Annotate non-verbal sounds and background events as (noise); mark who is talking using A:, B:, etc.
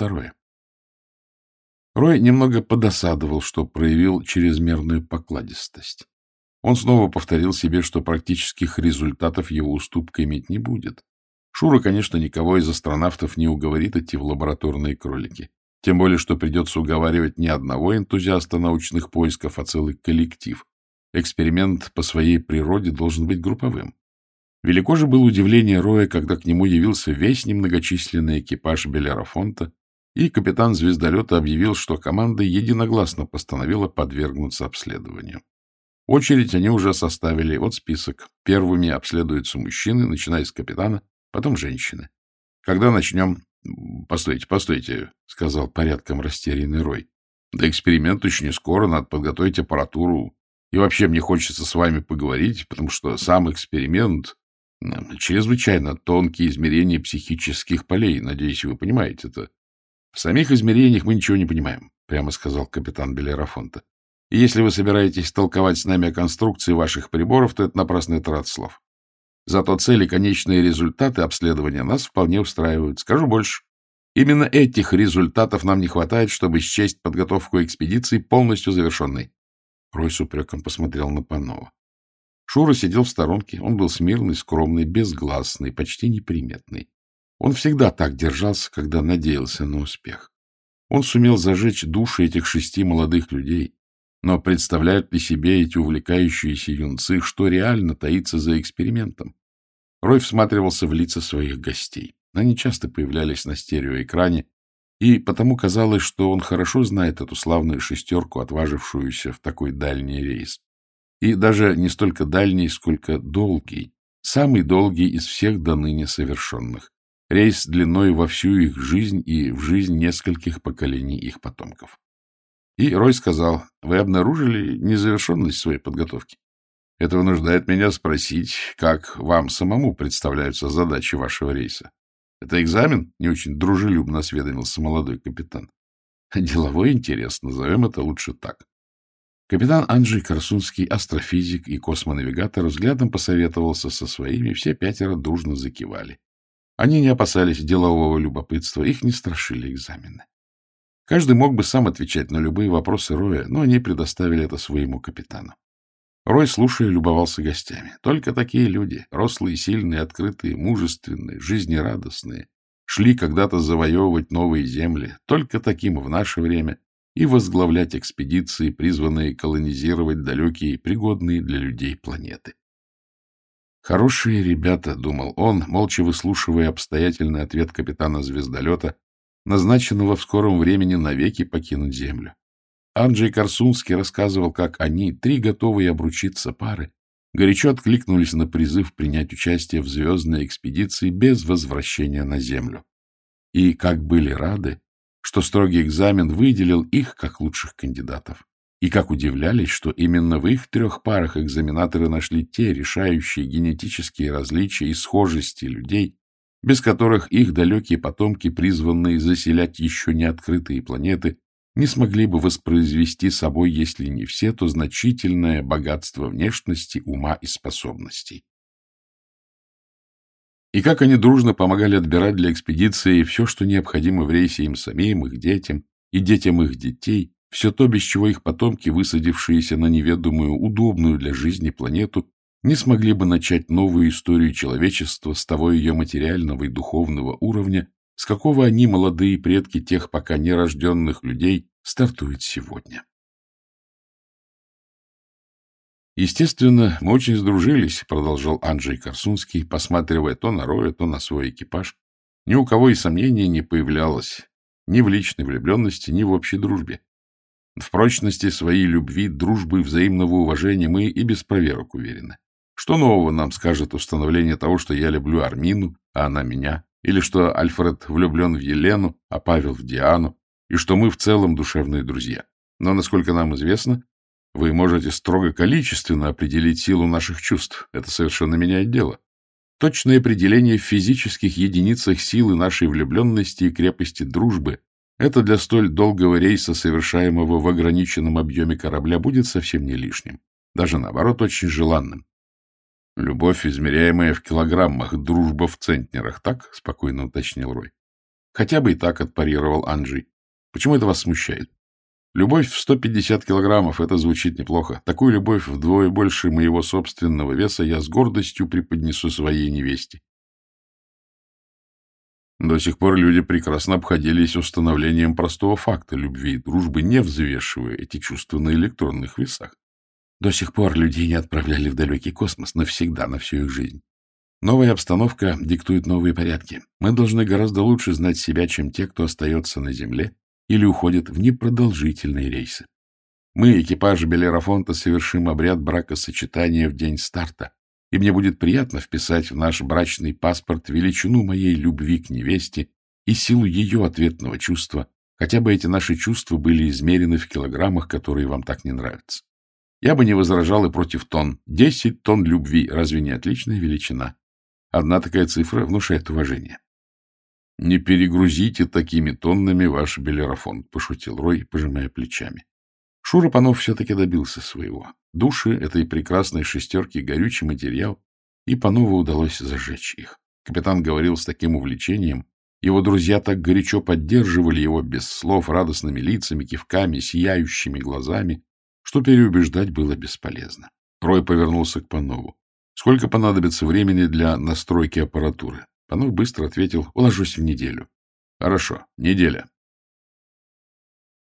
A: второе. Рой немного подосадовал, что проявил чрезмерную покладистость. Он снова повторил себе, что практических результатов его уступка иметь не будет. Шура, конечно, никого из астронавтов не уговорит идти в лабораторные кролики. Тем более, что придется уговаривать не одного энтузиаста научных поисков, а целый коллектив. Эксперимент по своей природе должен быть групповым. Велико же было удивление Роя, когда к нему явился весь немногочисленный экипаж Белерафонта, и капитан звездолета объявил, что команда единогласно постановила подвергнуться обследованию. Очередь они уже составили, вот список. Первыми обследуются мужчины, начиная с капитана, потом женщины. Когда начнем... Постойте, постойте, — сказал порядком растерянный Рой. Да эксперимент очень не скоро, надо подготовить аппаратуру. И вообще мне хочется с вами поговорить, потому что сам эксперимент чрезвычайно тонкие измерения психических полей. Надеюсь, вы понимаете это. В самих измерениях мы ничего не понимаем, прямо сказал капитан Белерафонта. И если вы собираетесь толковать с нами о конструкции ваших приборов, то это напрасный трат слов. Зато цели, конечные результаты обследования нас вполне устраивают. Скажу больше. Именно этих результатов нам не хватает, чтобы счесть подготовку экспедиции полностью завершенной. Рой с упреком посмотрел на Панова. Шура сидел в сторонке. Он был смирный, скромный, безгласный, почти неприметный. Он всегда так держался, когда надеялся на успех. Он сумел зажечь души этих шести молодых людей. Но представляют ли себе эти увлекающиеся юнцы, что реально таится за экспериментом? Рой всматривался в лица своих гостей. Они часто появлялись на стереоэкране, и потому казалось, что он хорошо знает эту славную шестерку, отважившуюся в такой дальний рейс. И даже не столько дальний, сколько долгий, самый долгий из всех до ныне совершенных. Рейс длиной во всю их жизнь и в жизнь нескольких поколений их потомков. И Рой сказал, вы обнаружили незавершенность своей подготовки. Это вынуждает меня спросить, как вам самому представляются задачи вашего рейса. Это экзамен? Не очень дружелюбно осведомился молодой капитан. (laughs) Деловой интерес, назовем это лучше так. Капитан Анджей Корсунский, астрофизик и космонавигатор, взглядом посоветовался со своими, все пятеро дружно закивали. Они не опасались делового любопытства, их не страшили экзамены. Каждый мог бы сам отвечать на любые вопросы Роя, но они предоставили это своему капитану. Рой, слушая, любовался гостями. Только такие люди, рослые, сильные, открытые, мужественные, жизнерадостные, шли когда-то завоевывать новые земли, только таким в наше время, и возглавлять экспедиции, призванные колонизировать далекие, пригодные для людей планеты. «Хорошие ребята», — думал он, молча выслушивая обстоятельный ответ капитана звездолета, назначенного в скором времени навеки покинуть Землю. Анджей Корсунский рассказывал, как они, три готовые обручиться пары, горячо откликнулись на призыв принять участие в звездной экспедиции без возвращения на Землю. И как были рады, что строгий экзамен выделил их как лучших кандидатов. И как удивлялись, что именно в их трех парах экзаменаторы нашли те решающие генетические различия и схожести людей, без которых их далекие потомки, призванные заселять еще не открытые планеты, не смогли бы воспроизвести собой, если не все, то значительное богатство внешности, ума и способностей. И как они дружно помогали отбирать для экспедиции все, что необходимо в рейсе им самим, их детям и детям их детей, все то, без чего их потомки, высадившиеся на неведомую, удобную для жизни планету, не смогли бы начать новую историю человечества с того ее материального и духовного уровня, с какого они, молодые предки тех пока нерожденных людей, стартуют сегодня. Естественно, мы очень сдружились, продолжал Анджей Корсунский, посматривая то на Роя, то на свой экипаж. Ни у кого и сомнения не появлялось ни в личной влюбленности, ни в общей дружбе. В прочности своей любви, дружбы, взаимного уважения мы и без проверок уверены. Что нового нам скажет установление того, что я люблю Армину, а она меня, или что Альфред влюблен в Елену, а Павел в Диану, и что мы в целом душевные друзья. Но, насколько нам известно, вы можете строго количественно определить силу наших чувств. Это совершенно меняет дело. Точное определение в физических единицах силы нашей влюбленности и крепости дружбы – это для столь долгого рейса, совершаемого в ограниченном объеме корабля, будет совсем не лишним. Даже наоборот, очень желанным. Любовь, измеряемая в килограммах, дружба в центнерах, так? — спокойно уточнил Рой. Хотя бы и так отпарировал Анджей. Почему это вас смущает? Любовь в 150 килограммов — это звучит неплохо. Такую любовь вдвое больше моего собственного веса я с гордостью преподнесу своей невесте. До сих пор люди прекрасно обходились установлением простого факта любви и дружбы, не взвешивая эти чувства на электронных весах. До сих пор людей не отправляли в далекий космос навсегда, на всю их жизнь. Новая обстановка диктует новые порядки. Мы должны гораздо лучше знать себя, чем те, кто остается на Земле или уходит в непродолжительные рейсы. Мы, экипаж Белерафонта, совершим обряд бракосочетания в день старта, и мне будет приятно вписать в наш брачный паспорт величину моей любви к невесте и силу ее ответного чувства, хотя бы эти наши чувства были измерены в килограммах, которые вам так не нравятся. Я бы не возражал и против тонн. Десять тонн любви — разве не отличная величина? Одна такая цифра внушает уважение. — Не перегрузите такими тоннами ваш белерафон, — пошутил Рой, пожимая плечами. Шура Панов все-таки добился своего. Души этой прекрасной шестерки — горючий материал, и Панову удалось зажечь их. Капитан говорил с таким увлечением, его друзья так горячо поддерживали его без слов, радостными лицами, кивками, сияющими глазами, что переубеждать было бесполезно. Рой повернулся к Панову. «Сколько понадобится времени для настройки аппаратуры?» Панов быстро ответил, «Уложусь в неделю». «Хорошо, неделя.